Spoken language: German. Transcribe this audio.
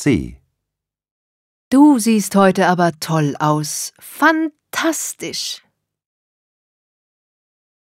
C. Du siehst heute aber toll aus. Fantastisch.